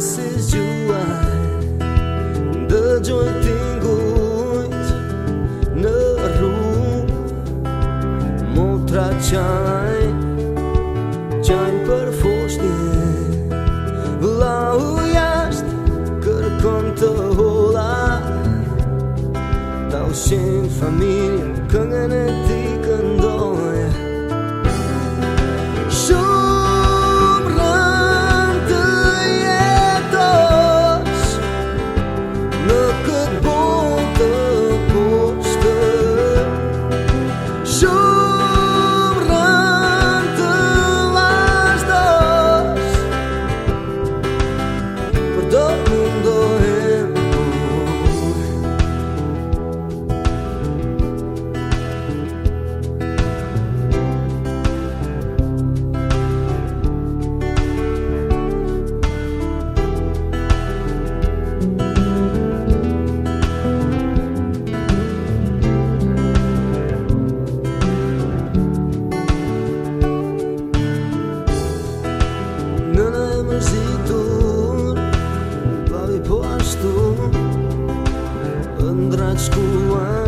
Si gjuaj, dhe gjuaj tingujnës, në rru, më qajnë, qajnë për foshtinë, la u jashtë, kërkon të hola, tau shenj familjën këngën e ti. schoolwork.